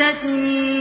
ستة